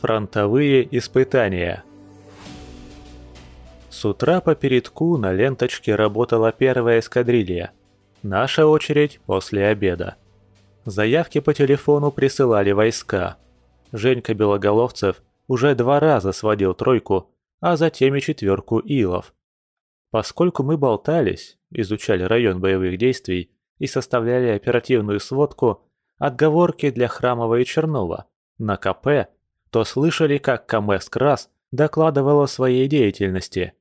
Фронтовые испытания С утра по передку на ленточке работала первая эскадрилья. Наша очередь после обеда. Заявки по телефону присылали войска. Женька Белоголовцев уже два раза сводил тройку, а затем и четверку илов. Поскольку мы болтались, изучали район боевых действий и составляли оперативную сводку, отговорки для Храмова и Чернова на КП то слышали, как КМС Крас докладывал о своей деятельности.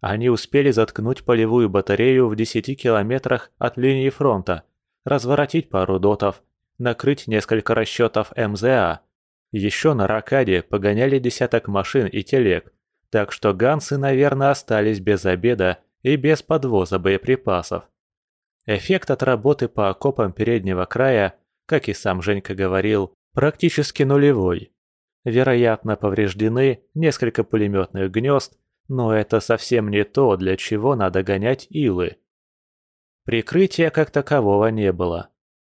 Они успели заткнуть полевую батарею в 10 километрах от линии фронта, разворотить пару дотов, накрыть несколько расчетов МЗА. Еще на Ракаде погоняли десяток машин и телег, так что гансы, наверное, остались без обеда и без подвоза боеприпасов. Эффект от работы по окопам переднего края, как и сам Женька говорил, практически нулевой. Вероятно, повреждены несколько пулеметных гнезд, но это совсем не то, для чего надо гонять илы. Прикрытия как такового не было.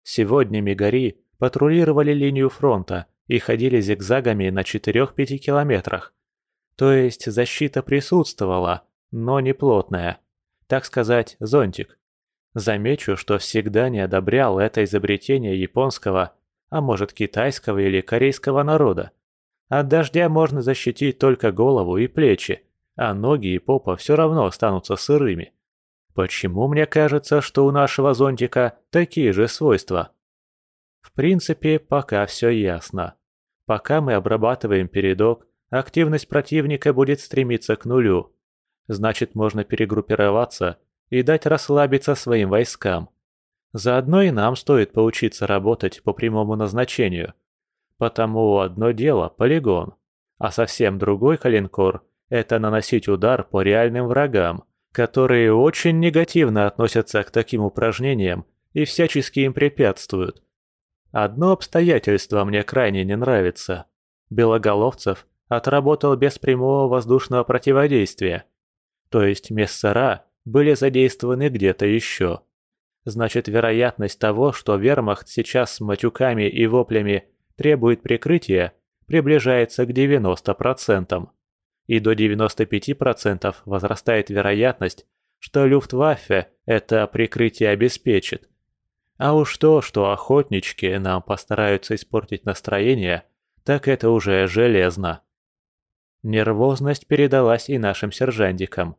Сегодня мигари патрулировали линию фронта и ходили зигзагами на 4-5 километрах. То есть защита присутствовала, но не плотная. Так сказать, зонтик. Замечу, что всегда не одобрял это изобретение японского, а может китайского или корейского народа. От дождя можно защитить только голову и плечи, а ноги и попа все равно останутся сырыми. Почему мне кажется, что у нашего зонтика такие же свойства? В принципе, пока все ясно. Пока мы обрабатываем передок, активность противника будет стремиться к нулю. Значит, можно перегруппироваться и дать расслабиться своим войскам. Заодно и нам стоит поучиться работать по прямому назначению – Потому одно дело – полигон, а совсем другой калинкор – это наносить удар по реальным врагам, которые очень негативно относятся к таким упражнениям и всячески им препятствуют. Одно обстоятельство мне крайне не нравится. Белоголовцев отработал без прямого воздушного противодействия. То есть мессера были задействованы где-то еще. Значит, вероятность того, что вермахт сейчас с матюками и воплями требует прикрытия, приближается к 90%. И до 95% возрастает вероятность, что Люфтваффе это прикрытие обеспечит. А уж то, что охотнички нам постараются испортить настроение, так это уже железно. Нервозность передалась и нашим сержантикам.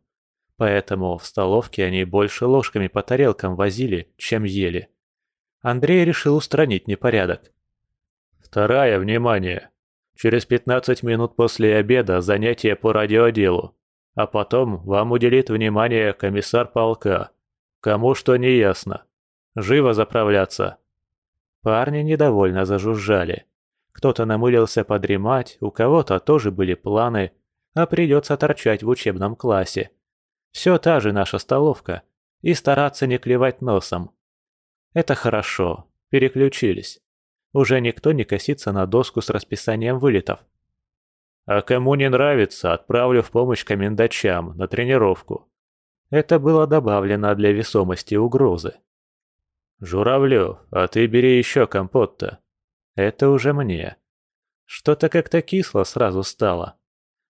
Поэтому в столовке они больше ложками по тарелкам возили, чем ели. Андрей решил устранить непорядок. Вторая, внимание. Через 15 минут после обеда занятие по радиоделу. А потом вам уделит внимание комиссар полка. Кому что не ясно. Живо заправляться. Парни недовольно зажужжали. Кто-то намылился подремать, у кого-то тоже были планы, а придется торчать в учебном классе. Все та же наша столовка. И стараться не клевать носом. Это хорошо. Переключились. Уже никто не косится на доску с расписанием вылетов. А кому не нравится, отправлю в помощь комендачам на тренировку. Это было добавлено для весомости угрозы. Журавлев, а ты бери еще компот-то. Это уже мне. Что-то как-то кисло сразу стало.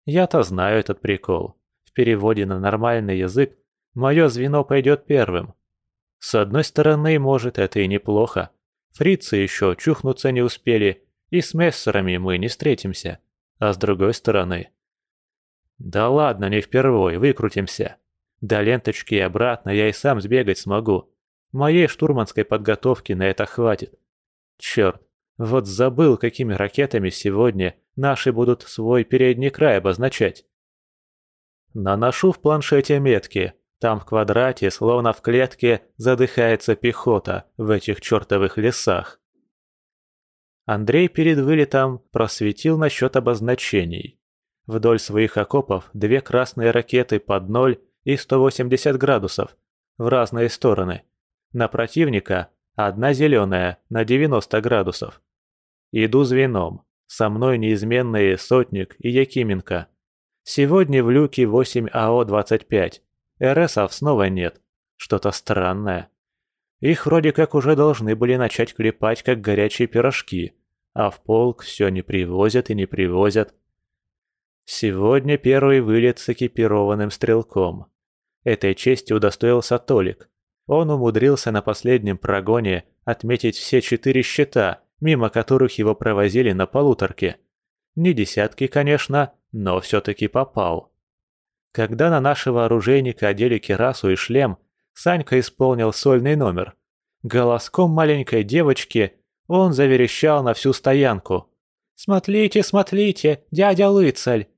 Я-то знаю этот прикол. В переводе на нормальный язык мое звено пойдет первым. С одной стороны, может, это и неплохо. Фрицы еще чухнуться не успели, и с мессерами мы не встретимся. А с другой стороны... Да ладно, не впервой, выкрутимся. До ленточки и обратно я и сам сбегать смогу. Моей штурманской подготовки на это хватит. Черт, вот забыл, какими ракетами сегодня наши будут свой передний край обозначать. Наношу в планшете метки, там в квадрате, словно в клетке, задыхается пехота в этих чертовых лесах. Андрей перед вылетом просветил насчет обозначений. Вдоль своих окопов две красные ракеты под 0 и 180 градусов в разные стороны. На противника одна зеленая на 90 градусов. Иду звеном. Со мной неизменные Сотник и Якименко. Сегодня в люке 8 АО-25. РСов снова нет. Что-то странное. Их вроде как уже должны были начать клепать, как горячие пирожки. а в полк все не привозят и не привозят. Сегодня первый вылет с экипированным стрелком. Этой чести удостоился Толик. Он умудрился на последнем прогоне отметить все четыре щита, мимо которых его провозили на полуторке. Не десятки, конечно, но все-таки попал. Когда на нашего оружейника одели кирасу и шлем, Санька исполнил сольный номер. Голоском маленькой девочки он заверещал на всю стоянку. «Смотрите, смотрите, дядя Лыцаль!»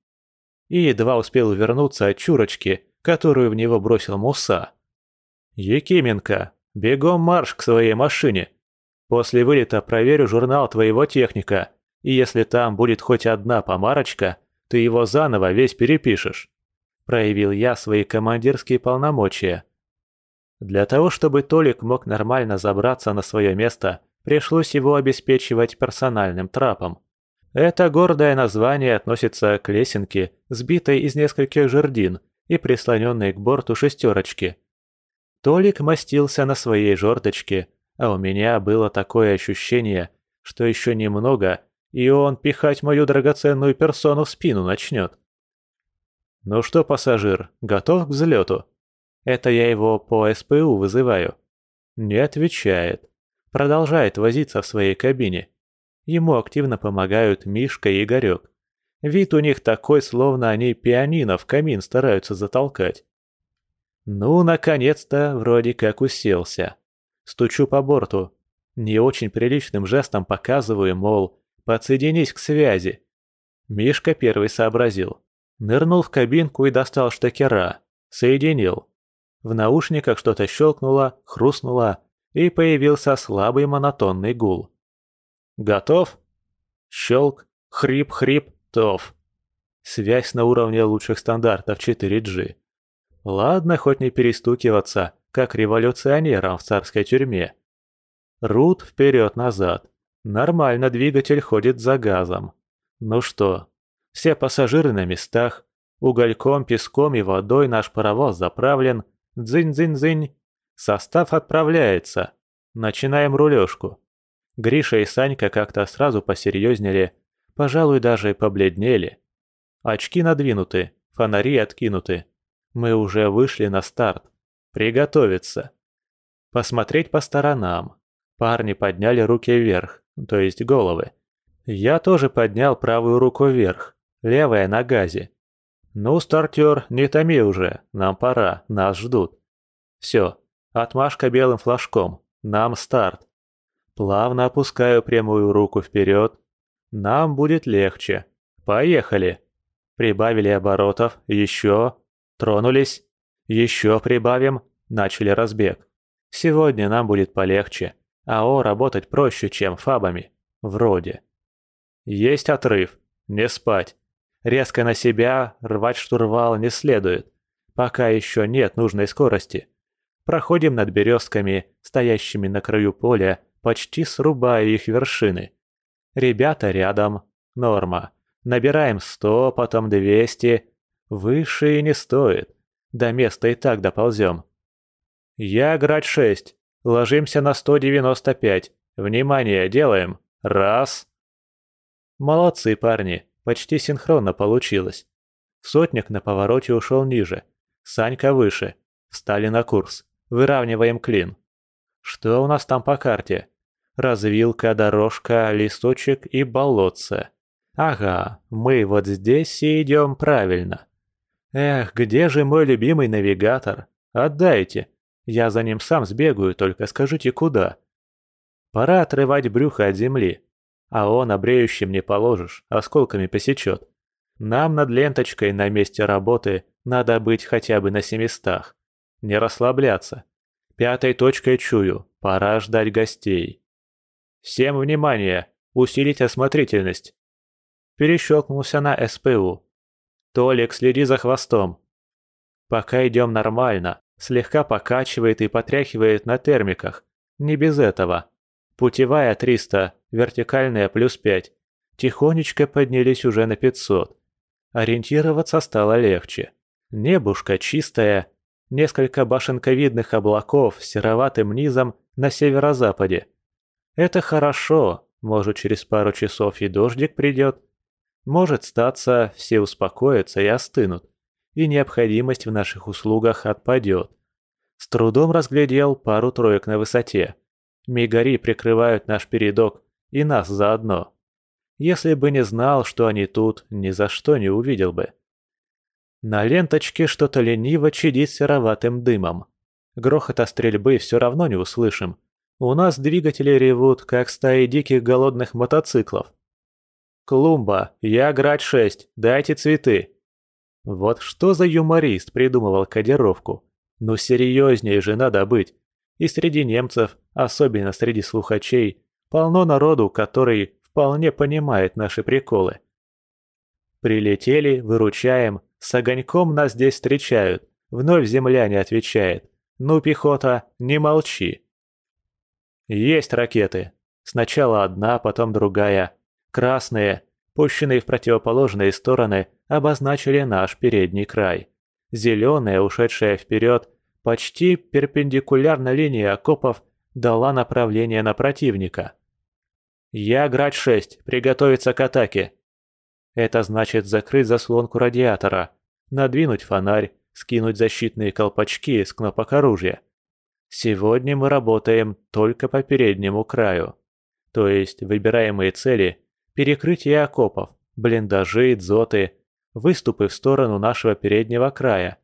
И едва успел вернуться от чурочки, которую в него бросил Муса. «Якименко, бегом марш к своей машине. После вылета проверю журнал твоего техника, и если там будет хоть одна помарочка, ты его заново весь перепишешь». Проявил я свои командирские полномочия. Для того, чтобы Толик мог нормально забраться на свое место, пришлось его обеспечивать персональным трапом. Это гордое название относится к лесенке, сбитой из нескольких жердин и прислоненной к борту шестерочки. Толик мастился на своей жердочке, а у меня было такое ощущение, что еще немного, и он пихать мою драгоценную персону в спину начнет. «Ну что, пассажир, готов к взлету?» Это я его по СПУ вызываю. Не отвечает. Продолжает возиться в своей кабине. Ему активно помогают Мишка и Игорек. Вид у них такой, словно они пианино в камин стараются затолкать. Ну, наконец-то, вроде как уселся. Стучу по борту. Не очень приличным жестом показываю, мол, подсоединись к связи. Мишка первый сообразил. Нырнул в кабинку и достал штекера. Соединил. В наушниках что-то щелкнуло, хрустнуло, и появился слабый монотонный гул. «Готов?» Щелк, хрип-хрип, тов. Связь на уровне лучших стандартов 4G. Ладно, хоть не перестукиваться, как революционерам в царской тюрьме. Рут вперед-назад. Нормально двигатель ходит за газом. Ну что, все пассажиры на местах, угольком, песком и водой наш паровоз заправлен, дзынь-дзынь-дзынь. Состав отправляется. Начинаем рулежку. Гриша и Санька как-то сразу посерьезнели, пожалуй, даже побледнели. Очки надвинуты, фонари откинуты. Мы уже вышли на старт. Приготовиться. Посмотреть по сторонам. Парни подняли руки вверх, то есть головы. Я тоже поднял правую руку вверх, левая на газе. Ну, стартер, не томи уже, нам пора, нас ждут. Все, отмашка белым флажком, нам старт. Плавно опускаю прямую руку вперед. Нам будет легче. Поехали. Прибавили оборотов. Еще. Тронулись. Еще прибавим. Начали разбег. Сегодня нам будет полегче. АО работать проще, чем фабами. Вроде. Есть отрыв. Не спать. Резко на себя рвать штурвал не следует. Пока еще нет нужной скорости. Проходим над березками, стоящими на краю поля, почти срубая их вершины. Ребята рядом. Норма. Набираем сто, потом двести. Выше и не стоит. До места и так доползем. Я град шесть. Ложимся на сто девяносто пять. Внимание, делаем. Раз. Молодцы, парни. Почти синхронно получилось. Сотник на повороте ушел ниже. Санька выше. Встали на курс. Выравниваем клин. Что у нас там по карте? Развилка, дорожка, листочек и болотце. Ага, мы вот здесь и идем правильно. Эх, где же мой любимый навигатор? Отдайте. Я за ним сам сбегаю, только скажите куда. Пора отрывать брюхо от земли. А он обреющим не положишь, осколками посечет. Нам над ленточкой на месте работы надо быть хотя бы на семистах. Не расслабляться. Пятой точкой чую, пора ждать гостей. Всем внимание! Усилить осмотрительность. Перещелкнулся на СПУ. Толик, следи за хвостом. Пока идем нормально, слегка покачивает и потряхивает на термиках. Не без этого. Путевая 300, вертикальная плюс 5. Тихонечко поднялись уже на 500. Ориентироваться стало легче. Небушка чистая, несколько башенковидных облаков с сероватым низом на северо-западе. Это хорошо, Может, через пару часов и дождик придет. Может, статься, все успокоятся и остынут, и необходимость в наших услугах отпадет. С трудом разглядел пару троек на высоте. Мигари прикрывают наш передок и нас заодно. Если бы не знал, что они тут, ни за что не увидел бы. На ленточке что-то лениво чадит сероватым дымом. Грохота стрельбы все равно не услышим. У нас двигатели ревут, как стаи диких голодных мотоциклов. «Клумба, я Град-6, дайте цветы!» Вот что за юморист придумывал кодировку? Ну серьезнее же надо быть. И среди немцев, особенно среди слухачей, полно народу, который вполне понимает наши приколы. Прилетели, выручаем, с огоньком нас здесь встречают. Вновь земляне отвечает. Ну, пехота, не молчи. Есть ракеты. Сначала одна, потом другая. Красные, пущенные в противоположные стороны, обозначили наш передний край. Зеленая, ушедшая вперед, почти перпендикулярно линии окопов, дала направление на противника. «Я Грач-6, приготовиться к атаке!» Это значит закрыть заслонку радиатора, надвинуть фонарь, скинуть защитные колпачки с кнопок оружия. Сегодня мы работаем только по переднему краю. То есть выбираемые цели – перекрытие окопов, блиндажи, дзоты, выступы в сторону нашего переднего края.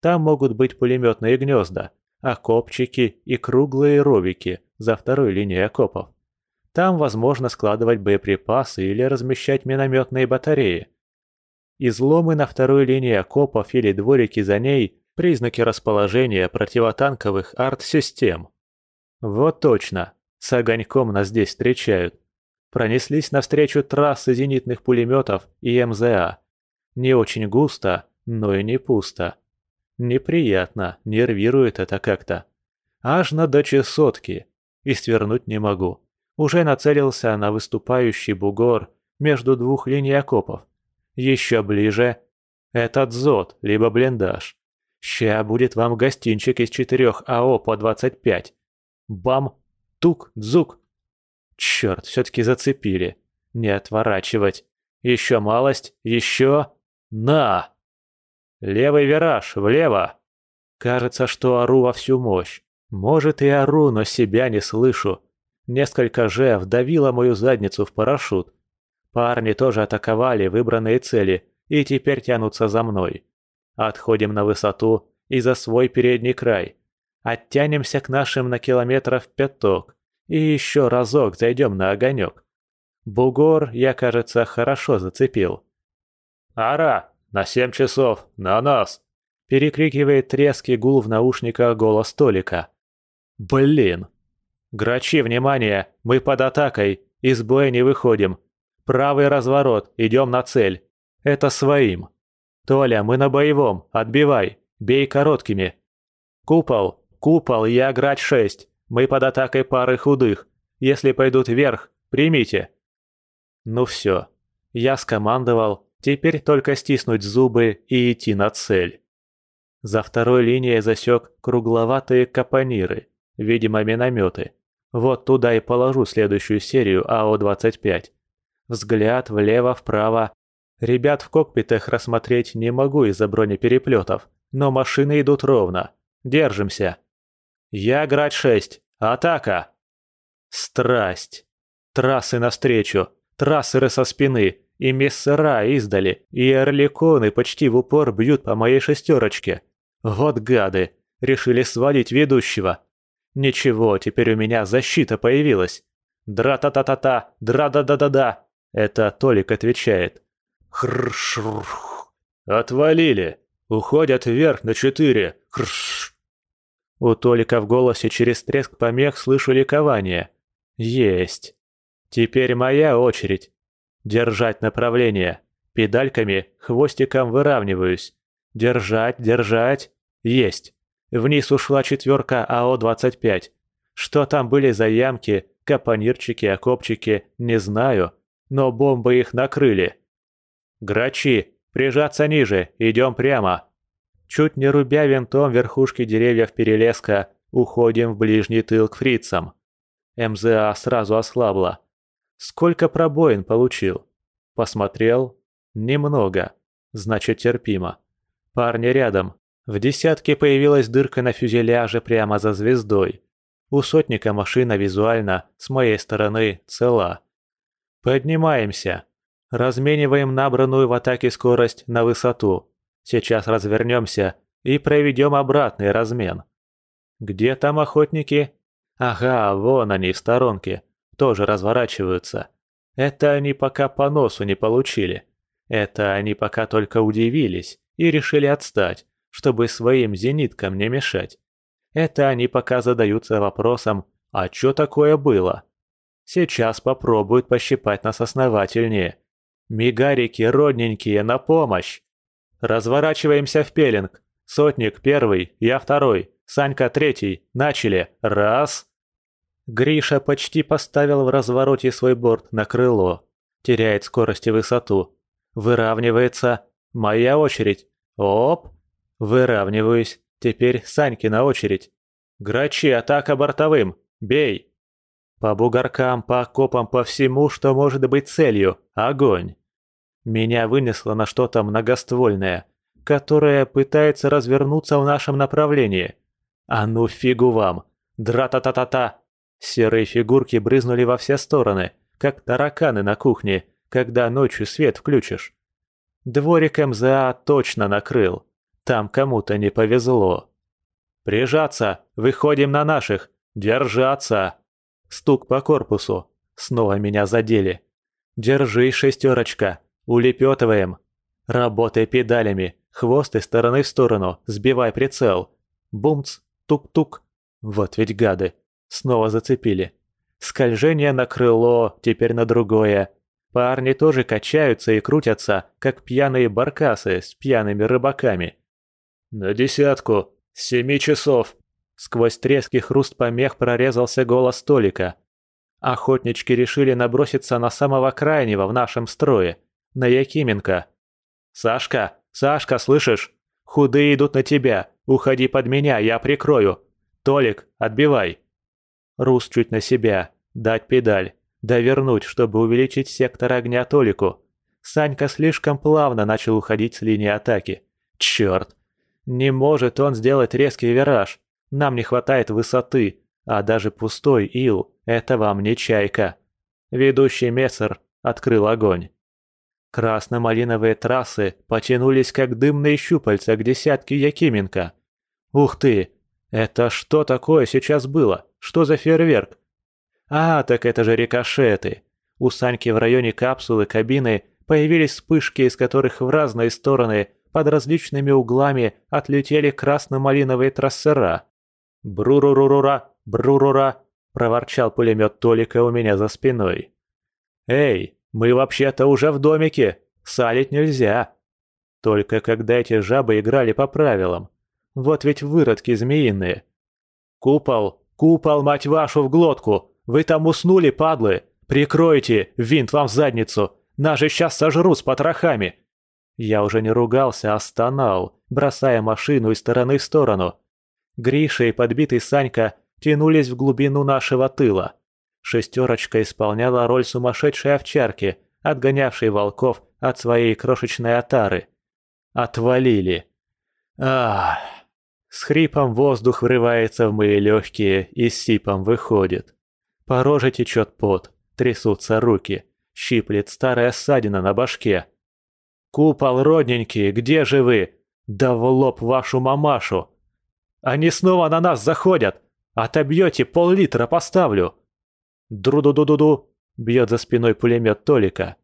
Там могут быть пулеметные гнезда, окопчики и круглые ровики за второй линией окопов. Там возможно складывать боеприпасы или размещать минометные батареи. Изломы на второй линии окопов или дворики за ней – признаки расположения противотанковых арт-систем. Вот точно, с огоньком нас здесь встречают. Пронеслись навстречу трассы зенитных пулеметов и МЗА. Не очень густо, но и не пусто. Неприятно, нервирует это как-то. Аж на даче сотки. И свернуть не могу. Уже нацелился на выступающий бугор между двух линий окопов. Еще ближе. Этот зод, либо блиндаж. Ща будет вам гостинчик из четырех АО по 25. Бам! Тук! Дзук! Черт, все-таки зацепили. Не отворачивать. Еще малость, еще... На! Левый вираж, влево! Кажется, что ору во всю мощь. Может и ору, но себя не слышу. Несколько же вдавило мою задницу в парашют. Парни тоже атаковали выбранные цели и теперь тянутся за мной. Отходим на высоту и за свой передний край. Оттянемся к нашим на километров пяток и еще разок зайдем на огонек. Бугор я, кажется, хорошо зацепил. «Ара, на семь часов, на нас!» Перекрикивает трески гул в наушниках голос Толика. «Блин!» «Грачи, внимание! Мы под атакой! Из боя не выходим! Правый разворот, идем на цель! Это своим!» «Толя, мы на боевом! Отбивай! Бей короткими!» «Купол! Купол! Я Грач-6! Мы под атакой пары худых! Если пойдут вверх, примите!» Ну все. Я скомандовал, теперь только стиснуть зубы и идти на цель. За второй линией засек кругловатые капониры, видимо минометы. Вот туда и положу следующую серию АО-25. Взгляд влево-вправо. Ребят в кокпитах рассмотреть не могу из-за бронепереплетов, но машины идут ровно. Держимся. Я Град-6. Атака! Страсть. Трассы навстречу, трассеры со спины, и мессера издали, и орликоны почти в упор бьют по моей шестерочке. Вот гады, решили свалить ведущего. Ничего, теперь у меня защита появилась. Дра-та-та-та-та, дра-да-да-да-да. Это Толик отвечает. Хрш-рх. Отвалили. Уходят вверх на четыре. Хрш. У Толика в голосе через треск помех слышу ликование. Есть. Теперь моя очередь. Держать направление. Педальками, хвостиком выравниваюсь. Держать, держать. Есть. Вниз ушла четверка АО-25. Что там были за ямки, капонирчики, окопчики, не знаю, но бомбы их накрыли. Грачи, прижаться ниже, идем прямо. Чуть не рубя винтом верхушки деревьев перелеска, уходим в ближний тыл к фрицам. МЗА сразу ослабла. Сколько пробоин получил? Посмотрел. Немного. Значит, терпимо. Парни рядом. В десятке появилась дырка на фюзеляже прямо за звездой. У сотника машина визуально, с моей стороны, цела. Поднимаемся. Размениваем набранную в атаке скорость на высоту. Сейчас развернемся и проведем обратный размен. Где там охотники? Ага, вон они в сторонке. Тоже разворачиваются. Это они пока по носу не получили. Это они пока только удивились и решили отстать, чтобы своим зениткам не мешать. Это они пока задаются вопросом «А чё такое было?». Сейчас попробуют пощипать нас основательнее. Мигарики родненькие, на помощь! Разворачиваемся в пеленг. Сотник первый, я второй, Санька третий. Начали. Раз. Гриша почти поставил в развороте свой борт на крыло. Теряет скорость и высоту. Выравнивается. Моя очередь. Оп. Выравниваюсь. Теперь Санькина очередь. Грачи, атака бортовым. Бей. По бугоркам, по окопам, по всему, что может быть целью. Огонь. Меня вынесло на что-то многоствольное, которое пытается развернуться в нашем направлении. А ну фигу вам. Дра-та-та-та-та. Серые фигурки брызнули во все стороны, как тараканы на кухне, когда ночью свет включишь. Дворик МЗА точно накрыл. Там кому-то не повезло. «Прижаться! Выходим на наших! Держаться!» Стук по корпусу. Снова меня задели. «Держи, шестерочка! Улепетываем! Работай педалями! Хвост из стороны в сторону! Сбивай прицел! Бумц! Тук-тук! Вот ведь гады! Снова зацепили! Скольжение на крыло, теперь на другое. Парни тоже качаются и крутятся, как пьяные баркасы с пьяными рыбаками. «На десятку! Семи часов!» Сквозь трески хруст помех прорезался голос Толика. Охотнички решили наброситься на самого крайнего в нашем строе, на Якименко. «Сашка! Сашка, слышишь? Худые идут на тебя! Уходи под меня, я прикрою! Толик, отбивай!» Рус чуть на себя, дать педаль, довернуть, чтобы увеличить сектор огня Толику. Санька слишком плавно начал уходить с линии атаки. Черт! Не может он сделать резкий вираж. Нам не хватает высоты, а даже пустой ил – это вам не чайка. Ведущий мессер открыл огонь. Красно-малиновые трассы потянулись, как дымные щупальца к десятке Якименко. Ух ты! Это что такое сейчас было? Что за фейерверк? А, так это же рикошеты. У Саньки в районе капсулы кабины появились вспышки, из которых в разные стороны под различными углами отлетели красно-малиновые трассера. «Брурурурура! Брурура!» – проворчал пулемет Толика у меня за спиной. «Эй, мы вообще-то уже в домике! Салить нельзя!» Только когда эти жабы играли по правилам. Вот ведь выродки змеиные. «Купол! Купол, мать вашу, в глотку! Вы там уснули, падлы! Прикройте! Винт вам в задницу! Нас же сейчас сожрут с потрохами! Я уже не ругался, а стонал, бросая машину из стороны в сторону. Гриша и подбитый Санька тянулись в глубину нашего тыла. Шестерочка исполняла роль сумасшедшей овчарки, отгонявшей волков от своей крошечной отары. Отвалили. Ах! С хрипом воздух врывается в мои легкие и с сипом выходит. По роже течет пот, трясутся руки, щиплет старая ссадина на башке. «Купол, родненький, где же вы? Да в лоб вашу мамашу! Они снова на нас заходят! Отобьете, пол-литра поставлю!» «Дру-ду-ду-ду-ду!» — бьет за спиной пулемет Толика.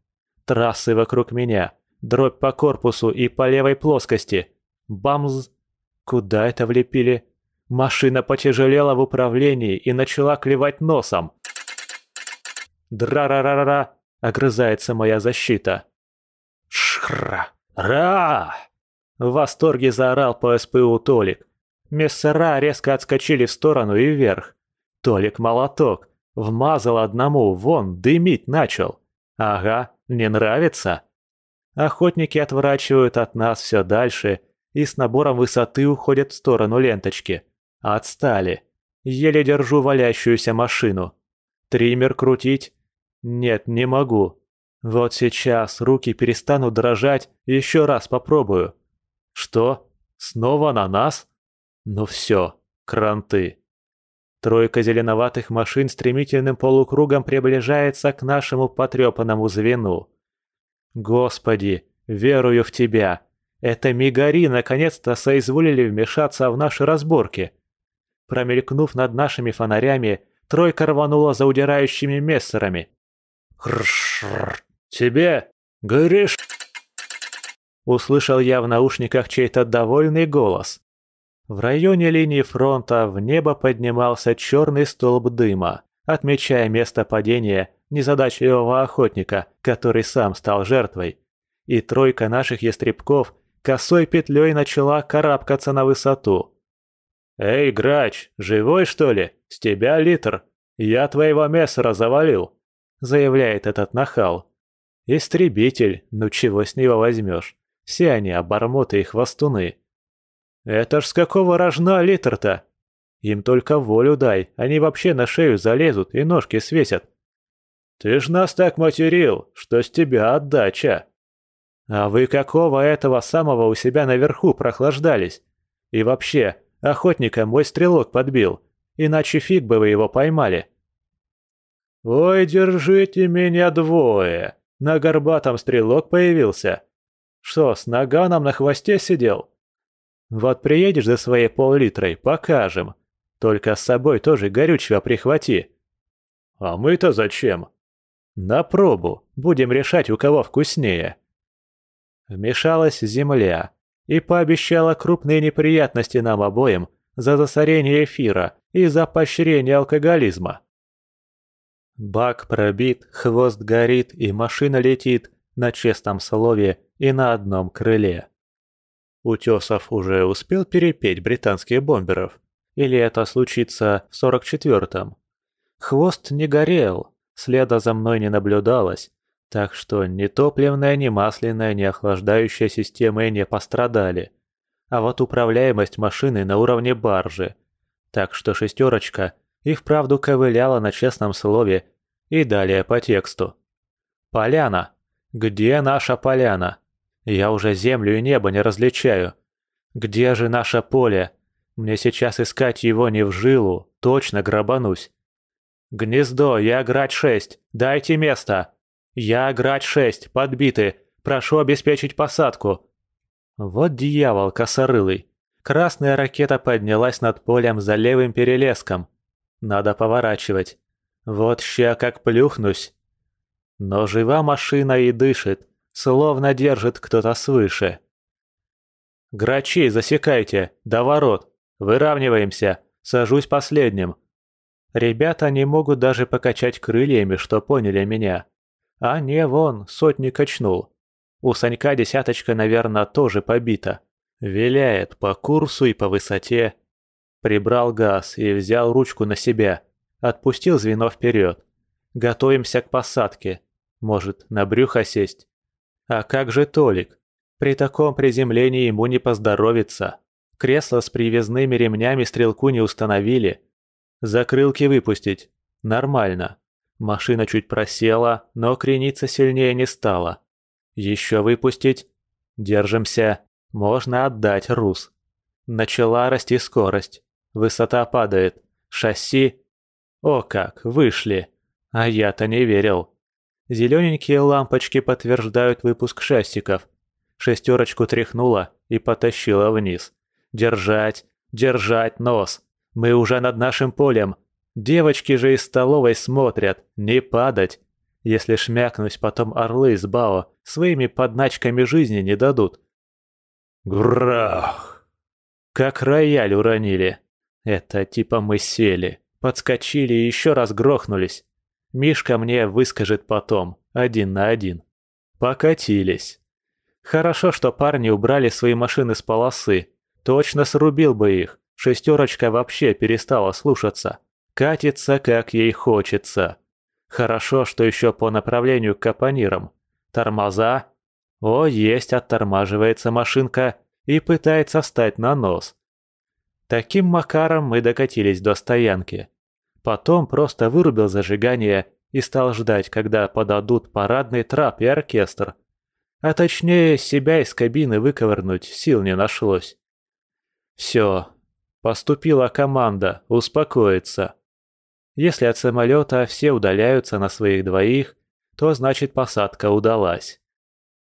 Трассы вокруг меня, дробь по корпусу и по левой плоскости. Бамз! Куда это влепили? Машина потяжелела в управлении и начала клевать носом. «Дра-ра-ра-ра-ра!» — огрызается моя защита. Шхра! Ра! В восторге заорал по СПУ Толик. Мессера резко отскочили в сторону и вверх. Толик молоток. Вмазал одному, вон, дымить начал. Ага, не нравится? Охотники отворачивают от нас все дальше и с набором высоты уходят в сторону ленточки. Отстали. Еле держу валящуюся машину. Триммер крутить? Нет, не могу. Вот сейчас руки перестанут дрожать, еще раз попробую. Что? Снова на нас? Ну все, кранты. Тройка зеленоватых машин стремительным полукругом приближается к нашему потрепанному звену. Господи, верую в тебя. Это мигари наконец-то соизволили вмешаться в наши разборки. Промелькнув над нашими фонарями, тройка рванула за удирающими мессерами. «Хршрр! Тебе! Горишь!» Услышал я в наушниках чей-то довольный голос. В районе линии фронта в небо поднимался черный столб дыма, отмечая место падения незадачливого охотника, который сам стал жертвой. И тройка наших ястребков косой петлей начала карабкаться на высоту. «Эй, грач, живой что ли? С тебя литр. Я твоего мессера завалил», — заявляет этот нахал. «Истребитель, ну чего с него возьмешь? Все они обормоты и хвостуны». «Это ж с какого рожна литр-то? Им только волю дай, они вообще на шею залезут и ножки свесят». «Ты ж нас так материл, что с тебя отдача». «А вы какого этого самого у себя наверху прохлаждались? И вообще, охотника мой стрелок подбил, иначе фиг бы вы его поймали». «Ой, держите меня двое! На горбатом стрелок появился. Что, с наганом на хвосте сидел?» «Вот приедешь за своей пол-литрой, покажем. Только с собой тоже горючего прихвати». «А мы-то зачем?» «На пробу. Будем решать, у кого вкуснее». Вмешалась земля и пообещала крупные неприятности нам обоим за засорение эфира и за поощрение алкоголизма. Бак пробит, хвост горит и машина летит на честном слове и на одном крыле. Утесов уже успел перепеть британских бомберов? Или это случится в 44-м? Хвост не горел, следа за мной не наблюдалось, так что ни топливная, ни масляная, ни охлаждающая системы не пострадали. А вот управляемость машины на уровне баржи. Так что шестерочка и вправду ковыляла на честном слове и далее по тексту. «Поляна! Где наша поляна? Я уже землю и небо не различаю. Где же наше поле? Мне сейчас искать его не в жилу, точно грабанусь. Гнездо, я грать шесть, дайте место!» «Я Грач-6, подбиты. Прошу обеспечить посадку». Вот дьявол косорылый. Красная ракета поднялась над полем за левым перелеском. Надо поворачивать. Вот ща как плюхнусь. Но жива машина и дышит, словно держит кто-то свыше. «Грачи, засекайте! До ворот! Выравниваемся! Сажусь последним!» Ребята не могут даже покачать крыльями, что поняли меня. А не, вон, сотни качнул. У Санька десяточка, наверное, тоже побита. Виляет по курсу и по высоте. Прибрал газ и взял ручку на себя. Отпустил звено вперед. Готовимся к посадке. Может, на брюхо сесть. А как же Толик? При таком приземлении ему не поздоровится. Кресло с привязными ремнями стрелку не установили. Закрылки выпустить. Нормально. Машина чуть просела, но крениться сильнее не стала. Еще выпустить? Держимся. Можно отдать рус. Начала расти скорость. Высота падает. Шасси... О как, вышли. А я-то не верил. Зелененькие лампочки подтверждают выпуск шассиков. Шестерочку тряхнула и потащила вниз. Держать, держать нос. Мы уже над нашим полем. Девочки же из столовой смотрят, не падать. Если шмякнусь, потом орлы из Бао своими подначками жизни не дадут. Грах! Как рояль уронили. Это типа мы сели, подскочили и еще раз грохнулись. Мишка мне выскажет потом, один на один. Покатились. Хорошо, что парни убрали свои машины с полосы. Точно срубил бы их. Шестерочка вообще перестала слушаться. Катится, как ей хочется. Хорошо, что еще по направлению к капонирам. Тормоза. О, есть, оттормаживается машинка и пытается встать на нос. Таким макаром мы докатились до стоянки. Потом просто вырубил зажигание и стал ждать, когда подадут парадный трап и оркестр. А точнее, себя из кабины выковырнуть сил не нашлось. Все, поступила команда успокоиться. Если от самолета все удаляются на своих двоих, то значит посадка удалась.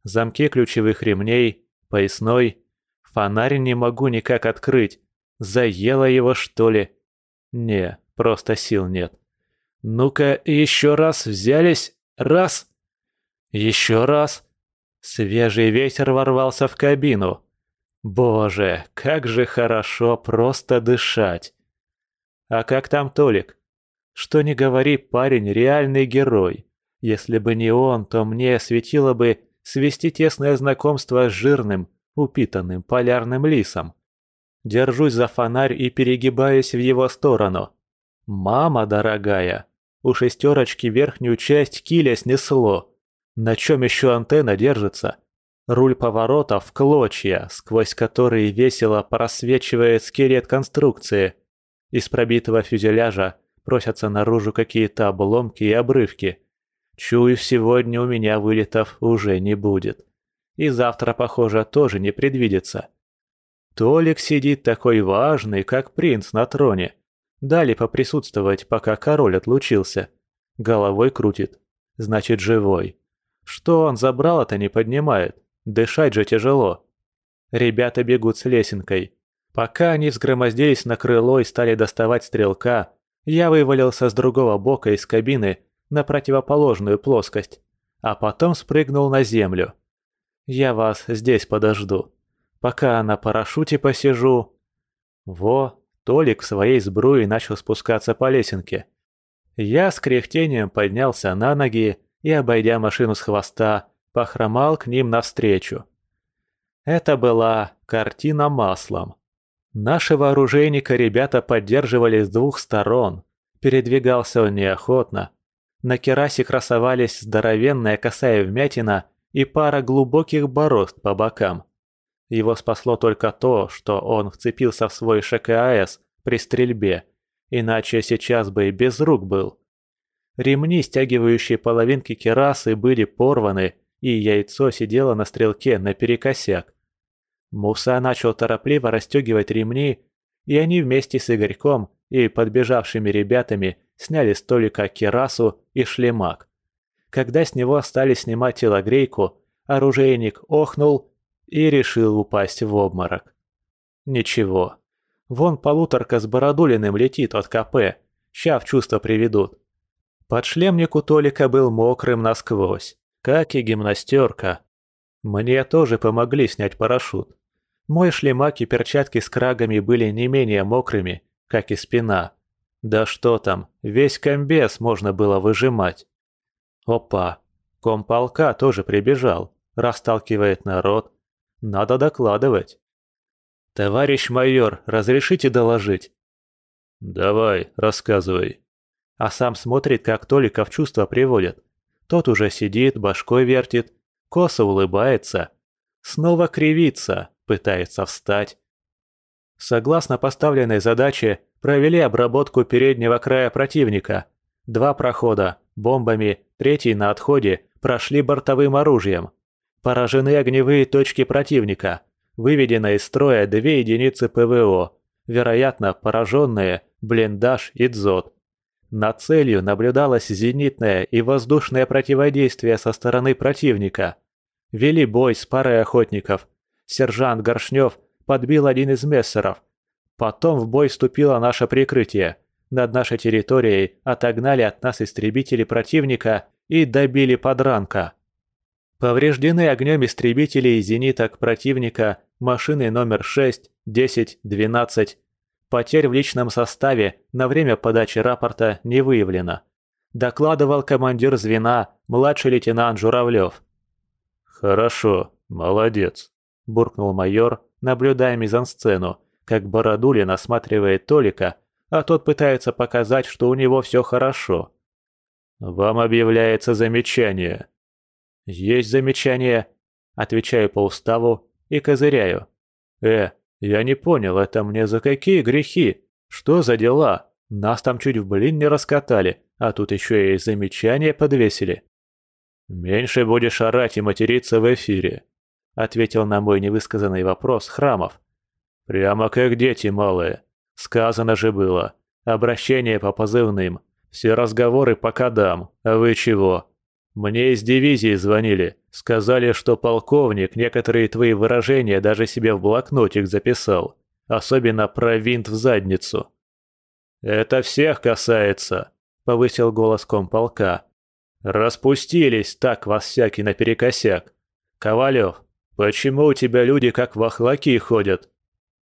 Замки ключевых ремней, поясной, фонарь не могу никак открыть. Заело его, что ли? Не, просто сил нет. Ну-ка, еще раз взялись. Раз. Еще раз. Свежий ветер ворвался в кабину. Боже, как же хорошо просто дышать. А как там Толик? Что не говори, парень реальный герой. Если бы не он, то мне светило бы свести тесное знакомство с жирным, упитанным полярным лисом. Держусь за фонарь и перегибаюсь в его сторону. «Мама дорогая!» У шестерочки верхнюю часть киля снесло. На чем еще антенна держится? Руль поворота в клочья, сквозь которые весело просвечивает скелет конструкции. Из пробитого фюзеляжа просятся наружу какие-то обломки и обрывки. Чую, сегодня у меня вылетов уже не будет. И завтра, похоже, тоже не предвидится. Толик сидит такой важный, как принц на троне. Дали поприсутствовать, пока король отлучился. Головой крутит. Значит, живой. Что он забрал, это не поднимает. Дышать же тяжело. Ребята бегут с лесенкой. Пока они взгромоздились на крыло и стали доставать стрелка, я вывалился с другого бока из кабины на противоположную плоскость, а потом спрыгнул на землю. Я вас здесь подожду. Пока на парашюте посижу. Во, Толик в своей сбруе начал спускаться по лесенке. Я с кряхтением поднялся на ноги и, обойдя машину с хвоста, похромал к ним навстречу. Это была картина маслом. Нашего оружейника ребята поддерживали с двух сторон. Передвигался он неохотно. На керасе красовались здоровенная косая вмятина и пара глубоких борозд по бокам. Его спасло только то, что он вцепился в свой ШКАС при стрельбе, иначе сейчас бы и без рук был. Ремни, стягивающие половинки керасы, были порваны, и яйцо сидело на стрелке наперекосяк. Муса начал торопливо расстегивать ремни, и они вместе с Игорьком и подбежавшими ребятами сняли с столика керасу и шлемак. Когда с него стали снимать телогрейку, оружейник охнул и решил упасть в обморок. Ничего. Вон полуторка с Бородулиным летит от КП, ща в чувство приведут. Подшлемник у Толика был мокрым насквозь, как и гимнастерка. Мне тоже помогли снять парашют. Мой шлемак и перчатки с крагами были не менее мокрыми, как и спина. Да что там, весь комбез можно было выжимать. Опа, комполка тоже прибежал, расталкивает народ. Надо докладывать. «Товарищ майор, разрешите доложить?» «Давай, рассказывай». А сам смотрит, как Толика в чувство приводят. Тот уже сидит, башкой вертит, косо улыбается. Снова кривится, пытается встать. Согласно поставленной задаче, провели обработку переднего края противника. Два прохода, бомбами, третий на отходе, прошли бортовым оружием. Поражены огневые точки противника. Выведено из строя две единицы ПВО. Вероятно, пораженные, блиндаж и дзот. Над целью наблюдалось зенитное и воздушное противодействие со стороны противника. Вели бой с парой охотников. Сержант Горшнев подбил один из мессеров. Потом в бой вступило наше прикрытие. Над нашей территорией отогнали от нас истребители противника и добили подранка. Повреждены огнем истребителей и зениток противника машины номер 6, 10, 12. Потерь в личном составе на время подачи рапорта не выявлено. Докладывал командир звена, младший лейтенант Журавлев. «Хорошо, молодец», – буркнул майор, наблюдая мизансцену, как Бородулин осматривает Толика, а тот пытается показать, что у него все хорошо. «Вам объявляется замечание». «Есть замечание», – отвечаю по уставу и козыряю. «Э, я не понял, это мне за какие грехи? Что за дела? Нас там чуть в блин не раскатали, а тут еще и замечания подвесили». «Меньше будешь орать и материться в эфире», — ответил на мой невысказанный вопрос Храмов. «Прямо как дети малые. Сказано же было. Обращение по позывным. Все разговоры по кодам. А вы чего? Мне из дивизии звонили. Сказали, что полковник некоторые твои выражения даже себе в блокнотик записал. Особенно про винт в задницу. «Это всех касается», — повысил голос комполка. «Распустились так вас всякий наперекосяк. Ковалев, почему у тебя люди как вахлаки ходят?»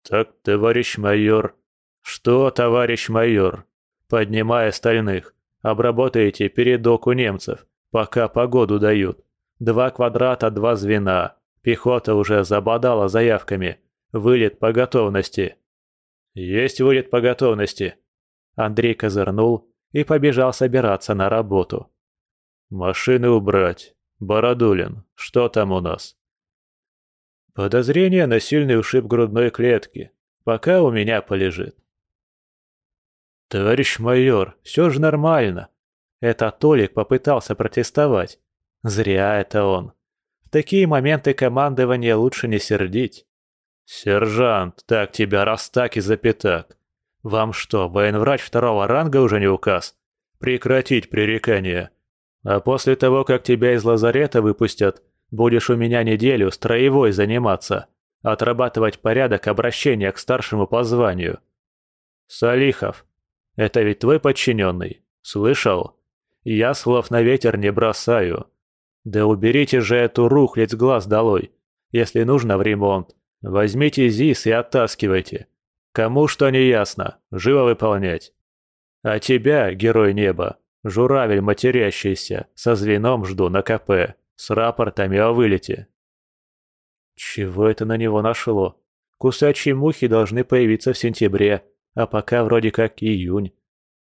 «Так, товарищ майор». «Что, товарищ майор?» «Поднимай остальных. Обработайте передок у немцев, пока погоду дают. Два квадрата, два звена. Пехота уже забодала заявками. Вылет по готовности». «Есть вылет по готовности». Андрей козырнул и побежал собираться на работу. «Машины убрать. Бородулин, что там у нас?» «Подозрение на сильный ушиб грудной клетки. Пока у меня полежит». «Товарищ майор, все же нормально». Это Толик попытался протестовать. Зря это он. В такие моменты командования лучше не сердить. «Сержант, так тебя раз так и запятак. Вам что, военврач второго ранга уже не указ? Прекратить пререкание. А после того, как тебя из лазарета выпустят, будешь у меня неделю строевой заниматься, отрабатывать порядок обращения к старшему по званию. Салихов, это ведь твой подчиненный, слышал? Я слов на ветер не бросаю. Да уберите же эту рухлядь с глаз долой. Если нужно в ремонт, возьмите ЗИС и оттаскивайте. Кому что не ясно, живо выполнять. А тебя, герой неба, Журавель матерящийся, со звеном жду на КП, с рапортами о вылете. Чего это на него нашло? Кусачие мухи должны появиться в сентябре, а пока вроде как июнь.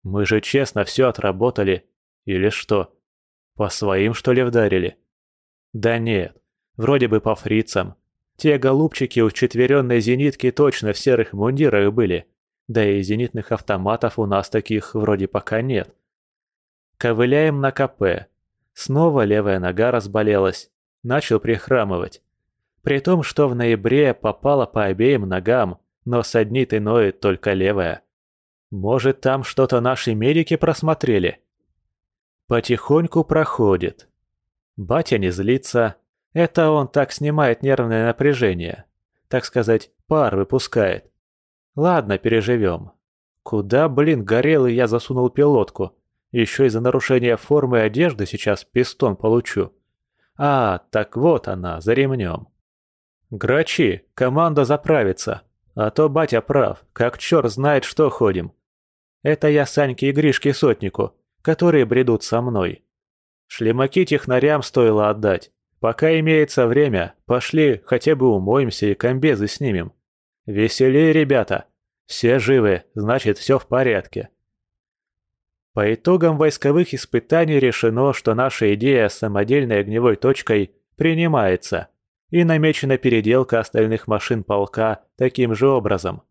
Мы же честно все отработали. Или что? По своим, что ли, вдарили? Да нет, вроде бы по фрицам. Те голубчики у четверенной зенитки точно в серых мундирах были. Да и зенитных автоматов у нас таких вроде пока нет. Ковыляем на КП. Снова левая нога разболелась. Начал прихрамывать. При том, что в ноябре попало по обеим ногам, но саднит и ноет только левая. Может, там что-то наши медики просмотрели? Потихоньку проходит. Батя не злится. Это он так снимает нервное напряжение. Так сказать, пар выпускает. Ладно, переживем. Куда, блин, горелый я засунул пилотку? Еще из-за нарушения формы одежды сейчас пистон получу. А, так вот она, за ремнем. Грачи, команда заправится. А то батя прав, как черт знает, что ходим. Это я Саньке и Гришке Сотнику, которые бредут со мной. Шлемаки технарям стоило отдать. Пока имеется время, пошли хотя бы умоемся и комбезы снимем. Веселее, ребята. Все живы, значит, все в порядке. По итогам войсковых испытаний решено, что наша идея с самодельной огневой точкой принимается, и намечена переделка остальных машин полка таким же образом.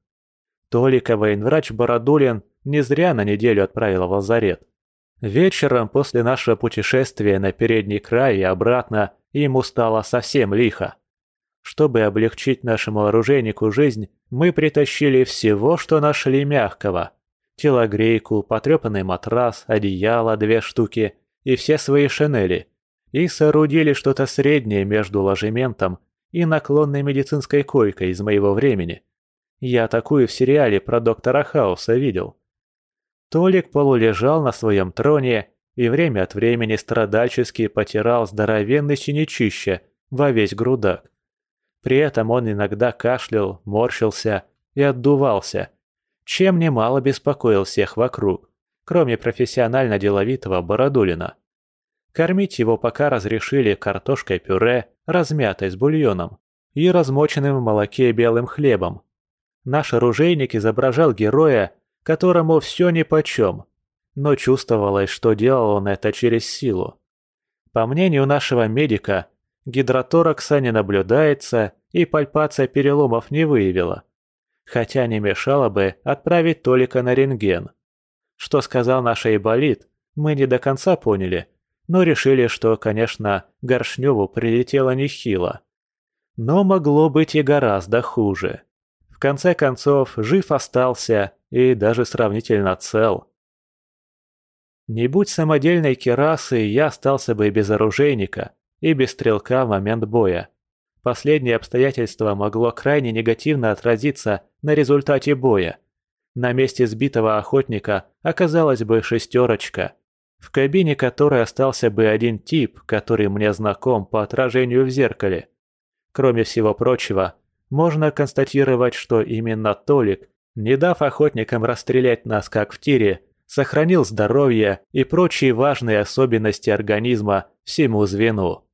Толика военврач Бородулин не зря на неделю отправила в лазарет. Вечером после нашего путешествия на передний край и обратно ему стало совсем лихо. Чтобы облегчить нашему оружейнику жизнь, мы притащили всего, что нашли мягкого – телогрейку, потрепанный матрас, одеяло две штуки и все свои шинели, и соорудили что-то среднее между ложементом и наклонной медицинской койкой из моего времени. Я такую в сериале про доктора Хауса видел. Толик полулежал на своем троне и время от времени страдальчески потирал здоровенный синячище во весь грудак. При этом он иногда кашлял, морщился и отдувался – чем немало беспокоил всех вокруг, кроме профессионально-деловитого Бородулина. Кормить его пока разрешили картошкой-пюре, размятой с бульоном, и размоченным в молоке белым хлебом. Наш оружейник изображал героя, которому все нипочем, но чувствовалось, что делал он это через силу. По мнению нашего медика, гидроторакса не наблюдается и пальпация переломов не выявила хотя не мешало бы отправить Толика на рентген. Что сказал наш Айболит, мы не до конца поняли, но решили, что, конечно, Горшневу прилетело нехило. Но могло быть и гораздо хуже. В конце концов, жив остался и даже сравнительно цел. Не будь самодельной керасы, я остался бы без оружейника, и без стрелка в момент боя. Последнее обстоятельство могло крайне негативно отразиться на результате боя. На месте сбитого охотника оказалась бы шестерочка, в кабине которой остался бы один тип, который мне знаком по отражению в зеркале. Кроме всего прочего, можно констатировать, что именно Толик, не дав охотникам расстрелять нас как в тире, сохранил здоровье и прочие важные особенности организма всему звену.